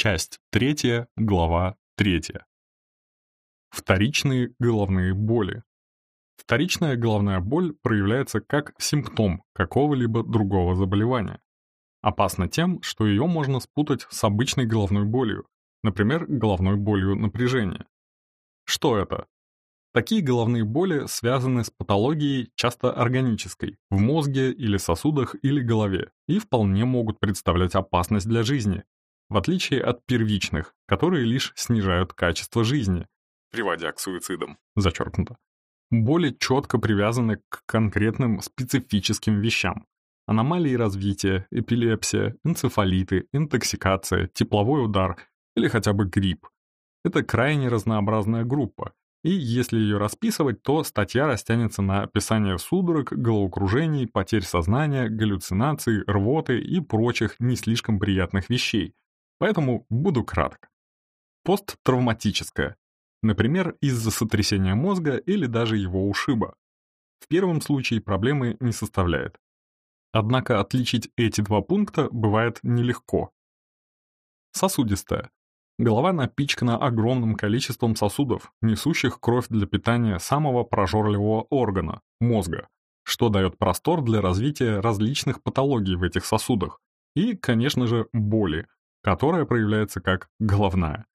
Часть 3, глава 3. Вторичные головные боли. Вторичная головная боль проявляется как симптом какого-либо другого заболевания. Опасно тем, что ее можно спутать с обычной головной болью, например, головной болью напряжения. Что это? Такие головные боли связаны с патологией, часто органической, в мозге или сосудах или голове, и вполне могут представлять опасность для жизни, в отличие от первичных, которые лишь снижают качество жизни, приводя к суицидам, зачеркнуто. Боли четко привязаны к конкретным специфическим вещам. Аномалии развития, эпилепсия, энцефалиты, интоксикация, тепловой удар или хотя бы грипп. Это крайне разнообразная группа, и если ее расписывать, то статья растянется на описание судорог, головокружений, потерь сознания, галлюцинаций, рвоты и прочих не слишком приятных вещей, поэтому буду краток. Посттравматическое. Например, из-за сотрясения мозга или даже его ушиба. В первом случае проблемы не составляет. Однако отличить эти два пункта бывает нелегко. Сосудистая. Голова напичкана огромным количеством сосудов, несущих кровь для питания самого прожорливого органа – мозга, что дает простор для развития различных патологий в этих сосудах и, конечно же, боли, которая проявляется как головная.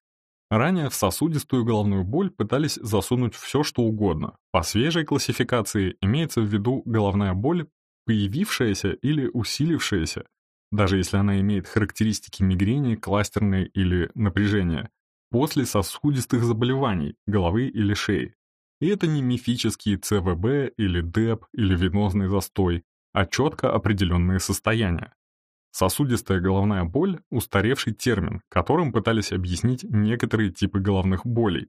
Ранее в сосудистую головную боль пытались засунуть все, что угодно. По свежей классификации имеется в виду головная боль, появившаяся или усилившаяся, даже если она имеет характеристики мигрени, кластерной или напряжения, после сосудистых заболеваний головы или шеи. И это не мифические ЦВБ или ДЭП или венозный застой, а четко определенные состояния. Сосудистая головная боль – устаревший термин, которым пытались объяснить некоторые типы головных болей.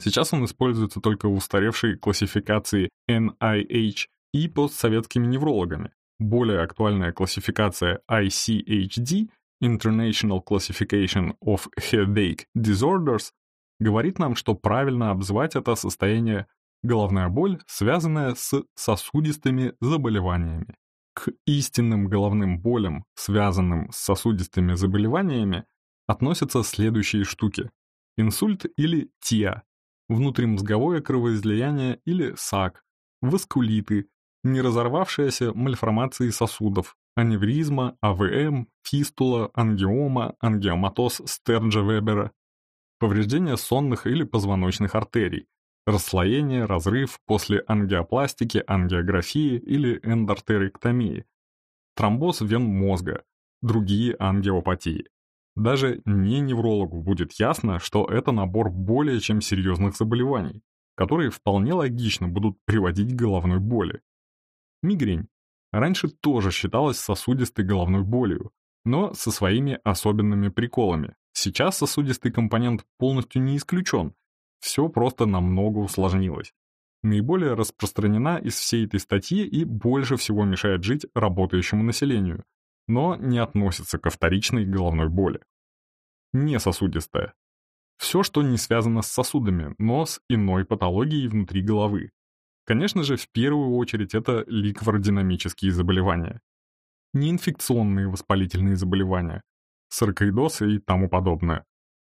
Сейчас он используется только в устаревшей классификации NIH и постсоветскими неврологами. Более актуальная классификация ICHD International Classification of Headache Disorders говорит нам, что правильно обзывать это состояние головная боль, связанная с сосудистыми заболеваниями. К истинным головным болям, связанным с сосудистыми заболеваниями, относятся следующие штуки. Инсульт или ТИА, внутримозговое кровоизлияние или САК, васкулиты, неразорвавшиеся мальформации сосудов, аневризма, АВМ, фистула, ангиома, ангиоматоз Стерджа-Вебера, повреждение сонных или позвоночных артерий, расслоение, разрыв после ангиопластики, ангиографии или эндортерэктомии, тромбоз вен мозга, другие ангиопатии. Даже не неврологу будет ясно, что это набор более чем серьезных заболеваний, которые вполне логично будут приводить к головной боли. Мигрень раньше тоже считалась сосудистой головной болью, но со своими особенными приколами. Сейчас сосудистый компонент полностью не исключен, все просто намного усложнилось. Наиболее распространена из всей этой статьи и больше всего мешает жить работающему населению, но не относится ко вторичной головной боли. Несосудистая. Все, что не связано с сосудами, но с иной патологией внутри головы. Конечно же, в первую очередь это ликвардинамические заболевания. Неинфекционные воспалительные заболевания, саркоидоз и тому подобное.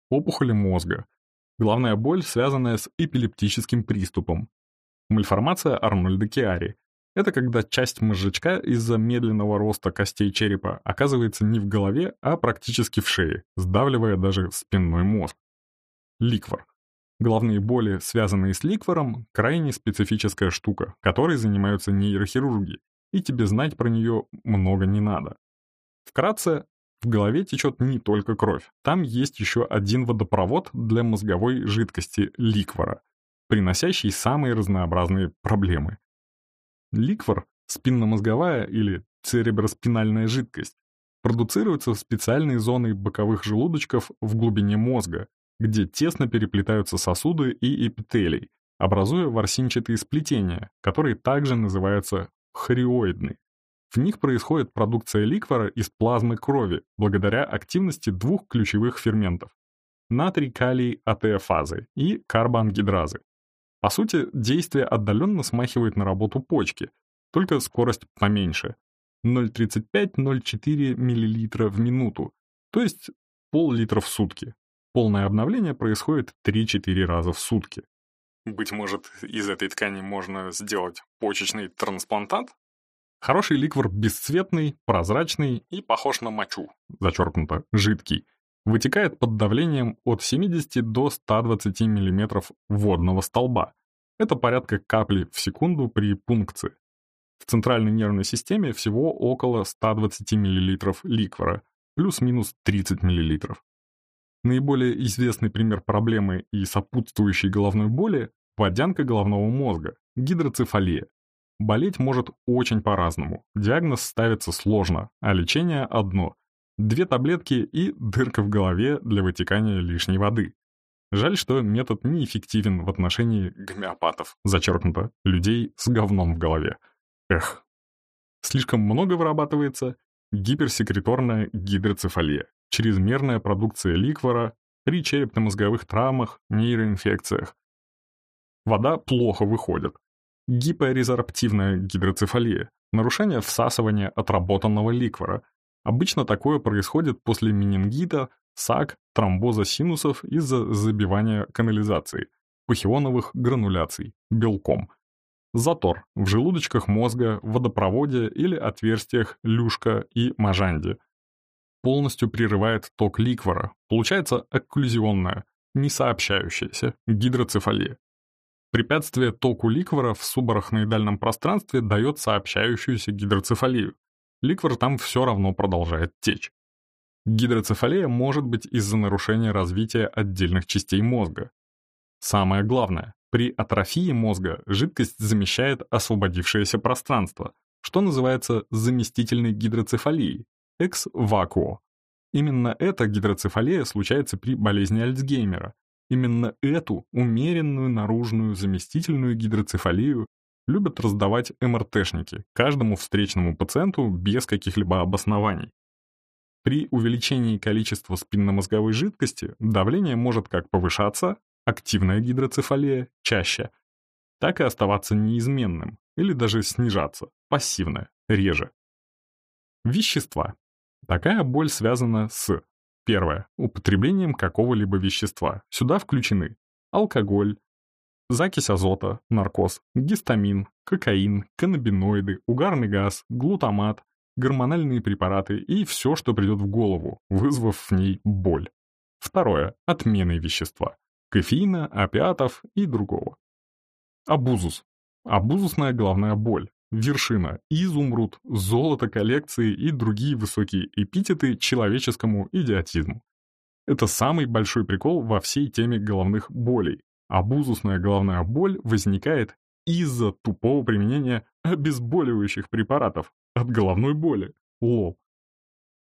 Опухоли мозга, Главная боль, связанная с эпилептическим приступом. Мальформация Арнольда Киари. Это когда часть мозжечка из-за медленного роста костей черепа оказывается не в голове, а практически в шее, сдавливая даже спинной мозг. Ликвор. Главные боли, связанные с ликвором, крайне специфическая штука, которой занимаются нейрохирурги, и тебе знать про нее много не надо. Вкратце, в голове течет не только кровь. Там есть еще один водопровод для мозговой жидкости – ликвора, приносящий самые разнообразные проблемы. Ликвор – спинномозговая или цереброспинальная жидкость, продуцируется в специальной зоны боковых желудочков в глубине мозга, где тесно переплетаются сосуды и эпителий, образуя ворсинчатые сплетения, которые также называются хориоидны. В них происходит продукция ликвора из плазмы крови благодаря активности двух ключевых ферментов – натрий-калий-атеофазы и карбоангидразы. По сути, действие отдаленно смахивает на работу почки, только скорость поменьше – 0,35-0,4 мл в минуту, то есть пол-литра в сутки. Полное обновление происходит 3-4 раза в сутки. Быть может, из этой ткани можно сделать почечный трансплантат? Хороший ликвор бесцветный, прозрачный и похож на мочу, зачеркнуто, жидкий. Вытекает под давлением от 70 до 120 мм водного столба. Это порядка капли в секунду при пункции. В центральной нервной системе всего около 120 мл ликвора, плюс-минус 30 мл. Наиболее известный пример проблемы и сопутствующей головной боли – водянка головного мозга, гидроцефалия. Болеть может очень по-разному, диагноз ставится сложно, а лечение одно – две таблетки и дырка в голове для вытекания лишней воды. Жаль, что метод неэффективен в отношении гомеопатов, зачеркнуто, людей с говном в голове. Эх. Слишком много вырабатывается гиперсекреторная гидроцефалия, чрезмерная продукция ликвора при черепно-мозговых травмах, нейроинфекциях. Вода плохо выходит. Гипорезорптивная гидроцефалия, нарушение всасывания отработанного ликвора. Обычно такое происходит после менингита, САК, тромбоза синусов из-за забивания канализации, пахионовых грануляций, белком. Затор в желудочках мозга, водопроводе или отверстиях люшка и мажанди. Полностью прерывает ток ликвора. Получается окклюзионная, несообщающаяся гидроцефалия. Препятствие току ликвора в субарахноидальном пространстве дает сообщающуюся гидроцефалию. Ликвор там все равно продолжает течь. Гидроцефалия может быть из-за нарушения развития отдельных частей мозга. Самое главное, при атрофии мозга жидкость замещает освободившееся пространство, что называется заместительной гидроцефалией, экс-вакуо. Именно эта гидроцефалия случается при болезни Альцгеймера. Именно эту умеренную наружную заместительную гидроцефалию любят раздавать МРТшники каждому встречному пациенту без каких-либо обоснований. При увеличении количества спинномозговой жидкости давление может как повышаться, активная гидроцефалия, чаще, так и оставаться неизменным, или даже снижаться, пассивная, реже. Вещества. Такая боль связана с Первое. Употреблением какого-либо вещества. Сюда включены алкоголь, закись азота, наркоз, гистамин, кокаин, каннабиноиды, угарный газ, глутамат, гормональные препараты и все, что придет в голову, вызвав в ней боль. Второе. Отмены вещества. Кофеина, опиатов и другого. Абузус. Абузусная головная боль. Вершина, изумруд, золото коллекции и другие высокие эпитеты человеческому идиотизму. Это самый большой прикол во всей теме головных болей. Абузусная головная боль возникает из-за тупого применения обезболивающих препаратов от головной боли. Лол.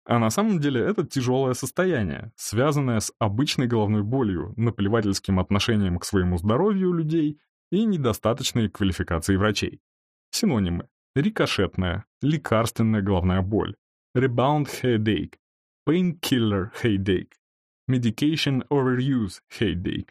А на самом деле это тяжелое состояние, связанное с обычной головной болью, наплевательским отношением к своему здоровью людей и недостаточной квалификацией врачей. Синонимы. Рикошетная, лекарственная головная боль, rebound headache, painkiller headache, medication overuse headache.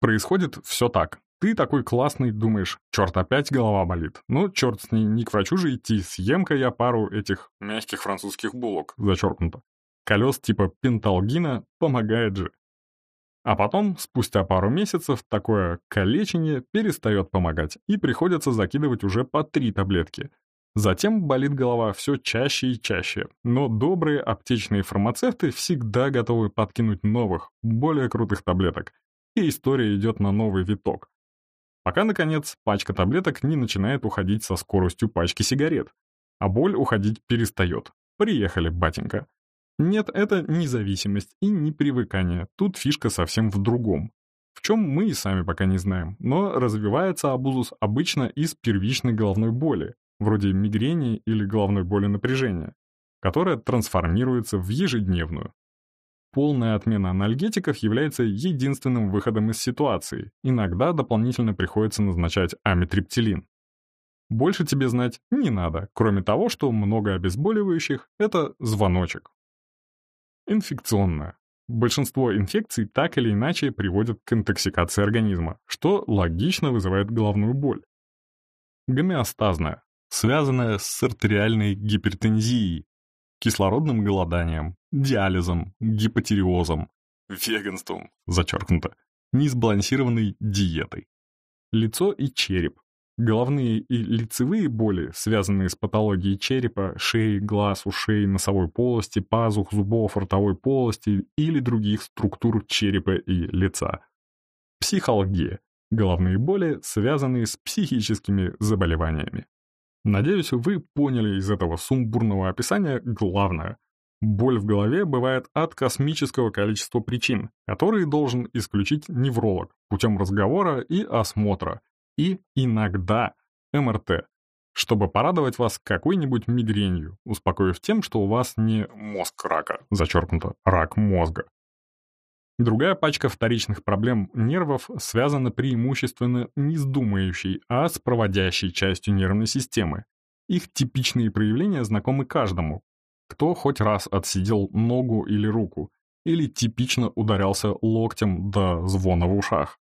Происходит все так. Ты такой классный, думаешь, черт, опять голова болит. Ну, черт с ней, не к врачу же идти, съем-ка я пару этих мягких французских булок, зачеркнуто. Колес типа пенталгина помогает же. А потом, спустя пару месяцев, такое калечение перестает помогать, и приходится закидывать уже по три таблетки. Затем болит голова все чаще и чаще, но добрые аптечные фармацевты всегда готовы подкинуть новых, более крутых таблеток, и история идет на новый виток. Пока, наконец, пачка таблеток не начинает уходить со скоростью пачки сигарет, а боль уходить перестает. Приехали, батенька. Нет, это не зависимость и не привыкание. Тут фишка совсем в другом. В чем мы и сами пока не знаем, но развивается абузус обычно из первичной головной боли, вроде мигрени или головной боли напряжения, которая трансформируется в ежедневную, Полная отмена анальгетиков является единственным выходом из ситуации. Иногда дополнительно приходится назначать амитриптилин. Больше тебе знать не надо, кроме того, что много обезболивающих – это звоночек. Инфекционная. Большинство инфекций так или иначе приводят к интоксикации организма, что логично вызывает головную боль. Гомеостазная, связанная с артериальной гипертензией, кислородным голоданием, диализом, гипотериозом, веганством, зачеркнуто, несбалансированной диетой. Лицо и череп. Головные и лицевые боли, связанные с патологией черепа, шеи, глаз, ушей, носовой полости, пазух, зубов, ротовой полости или других структур черепа и лица. Психология. Головные боли, связанные с психическими заболеваниями. Надеюсь, вы поняли из этого сумбурного описания главное. Боль в голове бывает от космического количества причин, которые должен исключить невролог путем разговора и осмотра, и иногда МРТ, чтобы порадовать вас какой-нибудь мигренью, успокоив тем, что у вас не мозг рака, зачеркнуто, рак мозга. Другая пачка вторичных проблем нервов связана преимущественно не с думающей, а с проводящей частью нервной системы. Их типичные проявления знакомы каждому, кто хоть раз отсидел ногу или руку, или типично ударялся локтем до звона в ушах.